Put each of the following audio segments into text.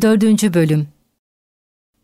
Dördüncü Bölüm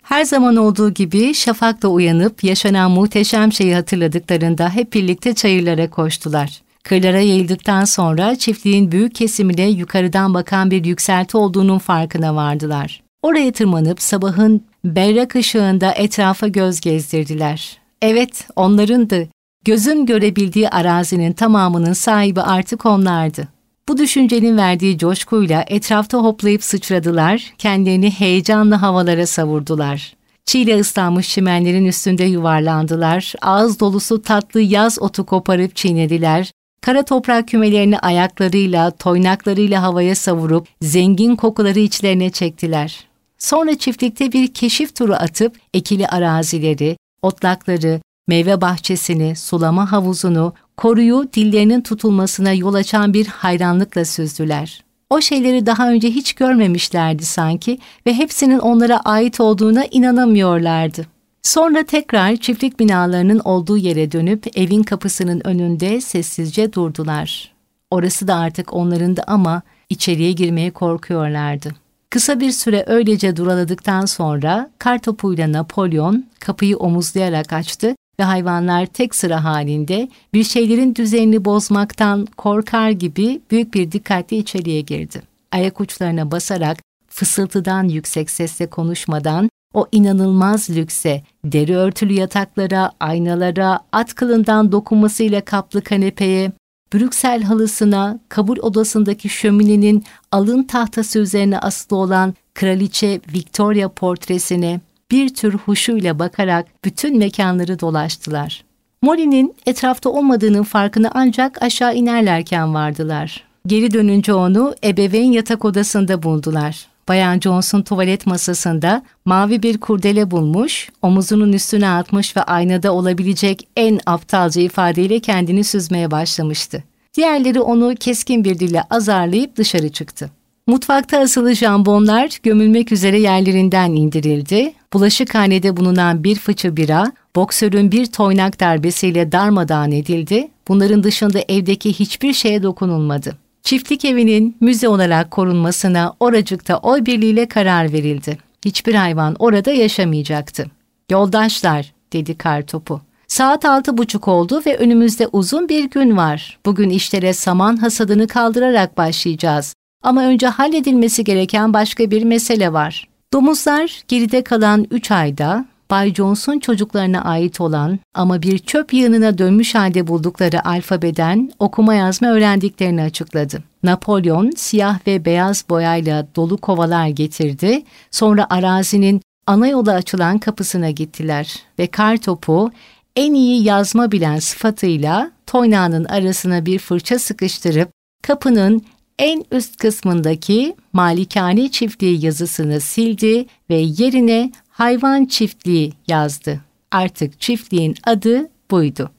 Her zaman olduğu gibi şafakla uyanıp yaşanan muhteşem şeyi hatırladıklarında hep birlikte çayırlara koştular. Kırlara yayıldıktan sonra çiftliğin büyük kesimine yukarıdan bakan bir yükselti olduğunun farkına vardılar. Oraya tırmanıp sabahın berrak ışığında etrafa göz gezdirdiler. Evet, onlarındı. Gözün görebildiği arazinin tamamının sahibi artık onlardı. Bu düşüncenin verdiği coşkuyla etrafta hoplayıp sıçradılar, kendilerini heyecanla havalara savurdular. Çiğle ıslanmış çimenlerin üstünde yuvarlandılar, ağız dolusu tatlı yaz otu koparıp çiğnediler, kara toprak kümelerini ayaklarıyla, toynaklarıyla havaya savurup zengin kokuları içlerine çektiler. Sonra çiftlikte bir keşif turu atıp ekili arazileri, otlakları, meyve bahçesini, sulama havuzunu, koruyu dillerinin tutulmasına yol açan bir hayranlıkla süzdüler. O şeyleri daha önce hiç görmemişlerdi sanki ve hepsinin onlara ait olduğuna inanamıyorlardı. Sonra tekrar çiftlik binalarının olduğu yere dönüp evin kapısının önünde sessizce durdular. Orası da artık onlarındı ama içeriye girmeye korkuyorlardı. Kısa bir süre öylece duraladıktan sonra kartopuyla Napolyon kapıyı omuzlayarak açtı ve hayvanlar tek sıra halinde bir şeylerin düzenini bozmaktan korkar gibi büyük bir dikkatle içeriye girdi. Ayak uçlarına basarak fısıltıdan yüksek sesle konuşmadan o inanılmaz lükse, deri örtülü yataklara, aynalara, at kılından dokunmasıyla kaplı kanepeye, Brüksel halısına, kabul odasındaki şöminenin alın tahtası üzerine asılı olan Kraliçe Victoria portresine, bir tür huşuyla bakarak bütün mekanları dolaştılar. Molly'nin etrafta olmadığının farkını ancak aşağı inerlerken vardılar. Geri dönünce onu ebeveyn yatak odasında buldular. Bayan Jones'un tuvalet masasında mavi bir kurdele bulmuş, omuzunun üstüne atmış ve aynada olabilecek en aptalca ifadeyle kendini süzmeye başlamıştı. Diğerleri onu keskin bir dille azarlayıp dışarı çıktı. Mutfakta asılı jambonlar gömülmek üzere yerlerinden indirildi. Bulaşıkhanede bulunan bir fıçı bira, boksörün bir toynak darbesiyle darmadağın edildi. Bunların dışında evdeki hiçbir şeye dokunulmadı. Çiftlik evinin müze olarak korunmasına oracıkta oy birliğiyle karar verildi. Hiçbir hayvan orada yaşamayacaktı. Yoldaşlar, dedi kartopu. Saat altı buçuk oldu ve önümüzde uzun bir gün var. Bugün işlere saman hasadını kaldırarak başlayacağız. Ama önce halledilmesi gereken başka bir mesele var. Domuzlar geride kalan 3 ayda Bay Jones'un çocuklarına ait olan ama bir çöp yığınına dönmüş halde buldukları alfabeden okuma yazma öğrendiklerini açıkladı. Napolyon siyah ve beyaz boyayla dolu kovalar getirdi. Sonra arazinin ana yola açılan kapısına gittiler ve kar topu en iyi yazma bilen sıfatıyla toynağının arasına bir fırça sıkıştırıp kapının en üst kısmındaki malikane çiftliği yazısını sildi ve yerine hayvan çiftliği yazdı. Artık çiftliğin adı buydu.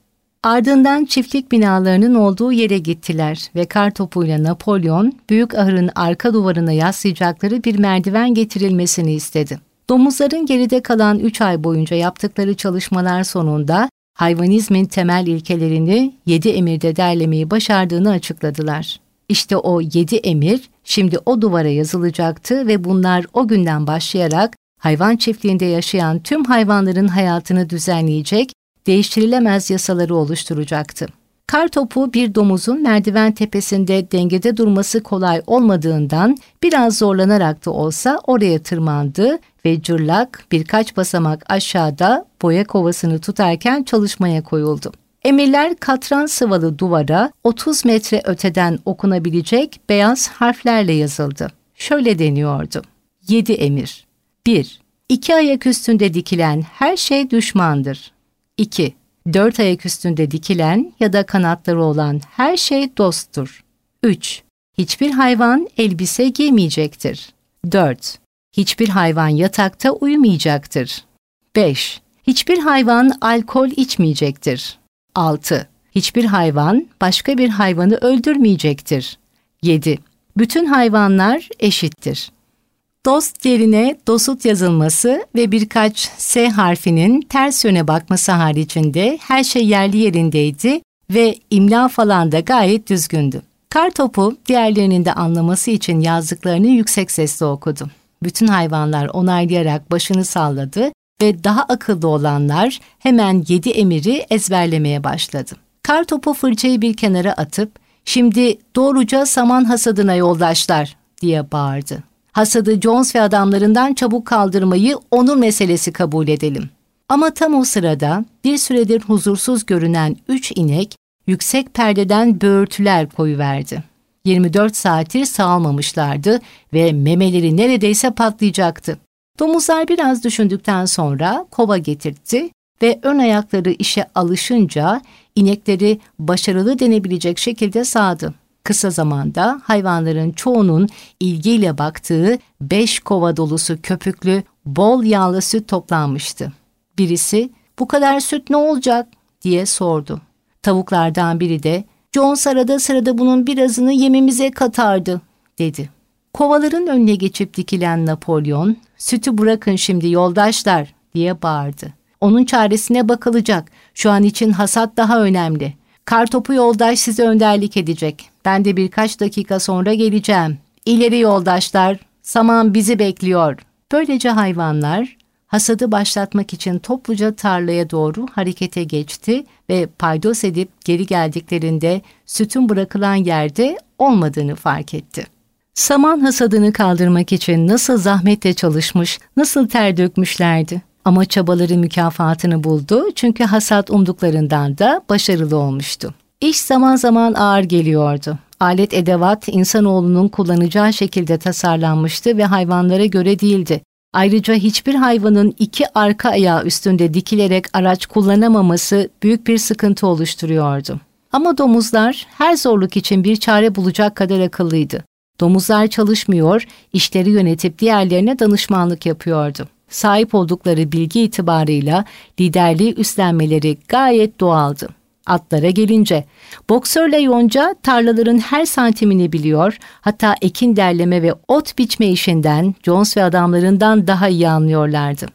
Ardından çiftlik binalarının olduğu yere gittiler ve kartopuyla Napolyon büyük ahırın arka duvarına yaslayacakları bir merdiven getirilmesini istedi. Domuzların geride kalan 3 ay boyunca yaptıkları çalışmalar sonunda hayvanizmin temel ilkelerini yedi emirde derlemeyi başardığını açıkladılar. İşte o yedi emir şimdi o duvara yazılacaktı ve bunlar o günden başlayarak hayvan çiftliğinde yaşayan tüm hayvanların hayatını düzenleyecek, değiştirilemez yasaları oluşturacaktı. Kar topu bir domuzun merdiven tepesinde dengede durması kolay olmadığından biraz zorlanarak da olsa oraya tırmandı ve cırlak birkaç basamak aşağıda boya kovasını tutarken çalışmaya koyuldu. Emirler katran sıvalı duvara 30 metre öteden okunabilecek beyaz harflerle yazıldı. Şöyle deniyordu. 7 emir. 1. İki ayak üstünde dikilen her şey düşmandır. 2. Dört ayak üstünde dikilen ya da kanatları olan her şey dosttur. 3. Hiçbir hayvan elbise giymeyecektir. 4. Hiçbir hayvan yatakta uyumayacaktır. 5. Hiçbir hayvan alkol içmeyecektir. 6. Hiçbir hayvan başka bir hayvanı öldürmeyecektir. 7. Bütün hayvanlar eşittir. Dost yerine dosut yazılması ve birkaç S harfinin ters yöne bakması haricinde her şey yerli yerindeydi ve imla falan da gayet düzgündü. Kartopu diğerlerinin de anlaması için yazdıklarını yüksek sesle okudu. Bütün hayvanlar onaylayarak başını salladı ve daha akıllı olanlar hemen yedi emiri ezberlemeye başladı. Kar topu fırçayı bir kenara atıp şimdi doğruca saman hasadına yoldaşlar diye bağırdı. Hasadı Jones ve adamlarından çabuk kaldırmayı onun meselesi kabul edelim. Ama tam o sırada bir süredir huzursuz görünen üç inek yüksek perdeden böğürtüler koyuverdi. 24 saattir sağalmamışlardı ve memeleri neredeyse patlayacaktı. Domuzlar biraz düşündükten sonra kova getirtti ve ön ayakları işe alışınca inekleri başarılı denebilecek şekilde sağdı. Kısa zamanda hayvanların çoğunun ilgiyle baktığı beş kova dolusu köpüklü, bol yağlı süt toplanmıştı. Birisi, bu kadar süt ne olacak diye sordu. Tavuklardan biri de, Jones arada sırada bunun birazını yemimize katardı, dedi. Kovaların önüne geçip dikilen Napolyon, sütü bırakın şimdi yoldaşlar, diye bağırdı. Onun çaresine bakılacak. Şu an için hasat daha önemli. Kartopu yoldaş size önderlik edecek. Ben de birkaç dakika sonra geleceğim. İleri yoldaşlar, saman bizi bekliyor. Böylece hayvanlar hasadı başlatmak için topluca tarlaya doğru harekete geçti ve paydos edip geri geldiklerinde sütün bırakılan yerde olmadığını fark etti. Saman hasadını kaldırmak için nasıl zahmetle çalışmış, nasıl ter dökmüşlerdi. Ama çabaları mükafatını buldu çünkü hasat umduklarından da başarılı olmuştu. İş zaman zaman ağır geliyordu. Alet edevat insanoğlunun kullanacağı şekilde tasarlanmıştı ve hayvanlara göre değildi. Ayrıca hiçbir hayvanın iki arka ayağı üstünde dikilerek araç kullanamaması büyük bir sıkıntı oluşturuyordu. Ama domuzlar her zorluk için bir çare bulacak kadar akıllıydı. Domuzlar çalışmıyor, işleri yönetip diğerlerine danışmanlık yapıyordu. Sahip oldukları bilgi itibarıyla liderliği üstlenmeleri gayet doğaldı. Atlara gelince, boksörle yonca tarlaların her santimini biliyor, hatta ekin derleme ve ot biçme işinden Jones ve adamlarından daha iyi anlıyorlardı.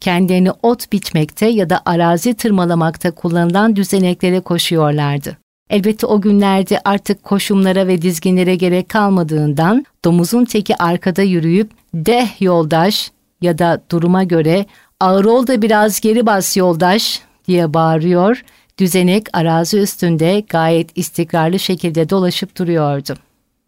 Kendilerini ot biçmekte ya da arazi tırmalamakta kullanılan düzeneklere koşuyorlardı. Elbette o günlerde artık koşumlara ve dizginlere gerek kalmadığından domuzun teki arkada yürüyüp deh yoldaş ya da duruma göre ağır ol da biraz geri bas yoldaş diye bağırıyor, düzenek arazi üstünde gayet istikrarlı şekilde dolaşıp duruyordu.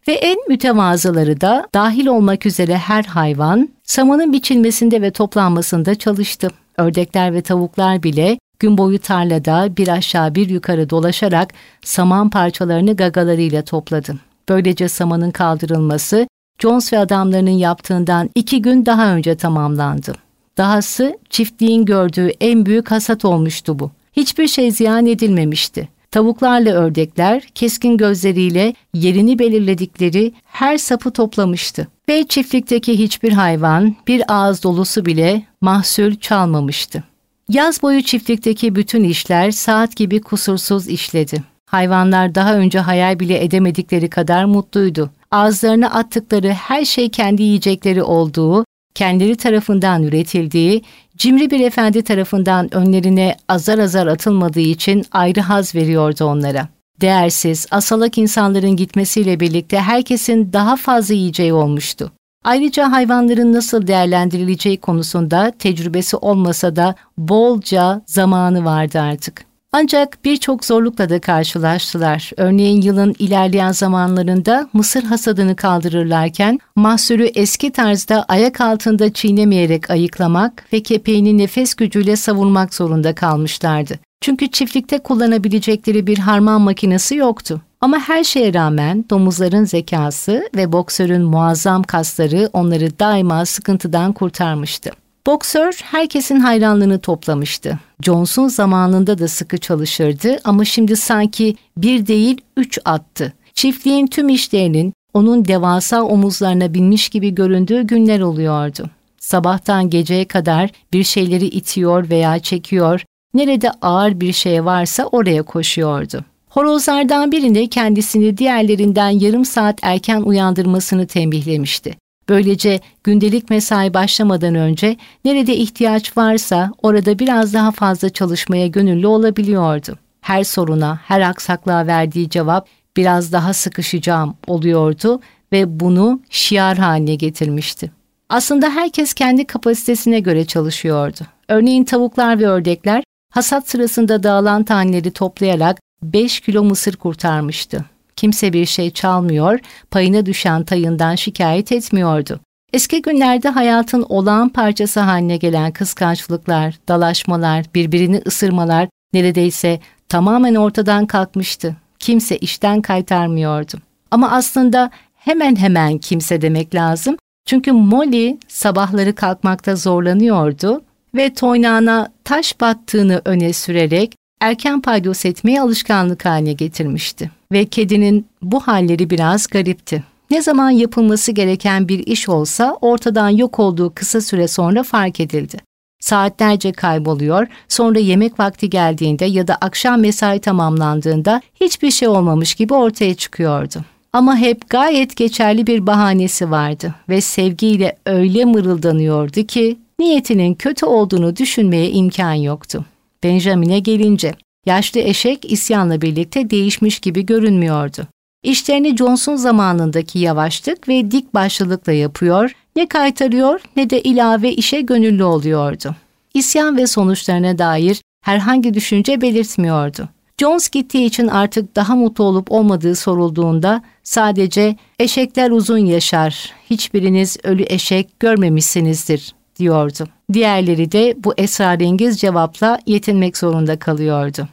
Ve en mütevazıları da dahil olmak üzere her hayvan samanın biçilmesinde ve toplanmasında çalıştı. Ördekler ve tavuklar bile gün boyu tarlada bir aşağı bir yukarı dolaşarak saman parçalarını gagalarıyla topladı. Böylece samanın kaldırılması Jones ve adamlarının yaptığından iki gün daha önce tamamlandı. Dahası çiftliğin gördüğü en büyük hasat olmuştu bu. Hiçbir şey ziyan edilmemişti. Tavuklarla ördekler keskin gözleriyle yerini belirledikleri her sapı toplamıştı. Ve çiftlikteki hiçbir hayvan bir ağız dolusu bile mahsul çalmamıştı. Yaz boyu çiftlikteki bütün işler saat gibi kusursuz işledi. Hayvanlar daha önce hayal bile edemedikleri kadar mutluydu. Ağızlarına attıkları her şey kendi yiyecekleri olduğu, kendileri tarafından üretildiği, cimri bir efendi tarafından önlerine azar azar atılmadığı için ayrı haz veriyordu onlara. Değersiz, asalak insanların gitmesiyle birlikte herkesin daha fazla yiyeceği olmuştu. Ayrıca hayvanların nasıl değerlendirileceği konusunda tecrübesi olmasa da bolca zamanı vardı artık. Ancak birçok zorlukla da karşılaştılar. Örneğin yılın ilerleyen zamanlarında mısır hasadını kaldırırlarken mahsulü eski tarzda ayak altında çiğnemeyerek ayıklamak ve kepeğini nefes gücüyle savurmak zorunda kalmışlardı. Çünkü çiftlikte kullanabilecekleri bir harman makinesi yoktu. Ama her şeye rağmen domuzların zekası ve boksörün muazzam kasları onları daima sıkıntıdan kurtarmıştı. Boksör herkesin hayranlığını toplamıştı. Johnson zamanında da sıkı çalışırdı ama şimdi sanki bir değil üç attı. Çiftliğin tüm işlerinin onun devasa omuzlarına binmiş gibi göründüğü günler oluyordu. Sabahtan geceye kadar bir şeyleri itiyor veya çekiyor, nerede ağır bir şey varsa oraya koşuyordu. Horozlardan birinde kendisini diğerlerinden yarım saat erken uyandırmasını tembihlemişti. Böylece gündelik mesai başlamadan önce nerede ihtiyaç varsa orada biraz daha fazla çalışmaya gönüllü olabiliyordu. Her soruna, her aksaklığa verdiği cevap biraz daha sıkışacağım oluyordu ve bunu şiar haline getirmişti. Aslında herkes kendi kapasitesine göre çalışıyordu. Örneğin tavuklar ve ördekler hasat sırasında dağılan taneleri toplayarak 5 kilo mısır kurtarmıştı. Kimse bir şey çalmıyor, payına düşen tayından şikayet etmiyordu. Eski günlerde hayatın olağan parçası haline gelen kıskançlıklar, dalaşmalar, birbirini ısırmalar neredeyse tamamen ortadan kalkmıştı. Kimse işten kaytarmıyordu. Ama aslında hemen hemen kimse demek lazım. Çünkü Molly sabahları kalkmakta zorlanıyordu ve toynağına taş battığını öne sürerek erken paydos etmeyi alışkanlık haline getirmişti. Ve kedinin bu halleri biraz garipti. Ne zaman yapılması gereken bir iş olsa ortadan yok olduğu kısa süre sonra fark edildi. Saatlerce kayboluyor, sonra yemek vakti geldiğinde ya da akşam mesai tamamlandığında hiçbir şey olmamış gibi ortaya çıkıyordu. Ama hep gayet geçerli bir bahanesi vardı ve sevgiyle öyle mırıldanıyordu ki niyetinin kötü olduğunu düşünmeye imkan yoktu. Benjamin'e gelince yaşlı eşek isyanla birlikte değişmiş gibi görünmüyordu. İşlerini Johnson zamanındaki yavaşlık ve dik başlılıkla yapıyor, ne kaytarıyor ne de ilave işe gönüllü oluyordu. İsyan ve sonuçlarına dair herhangi düşünce belirtmiyordu. Jones gittiği için artık daha mutlu olup olmadığı sorulduğunda sadece eşekler uzun yaşar, hiçbiriniz ölü eşek görmemişsinizdir diyordu. Diğerleri de bu esrarengiz cevapla yetinmek zorunda kalıyordu.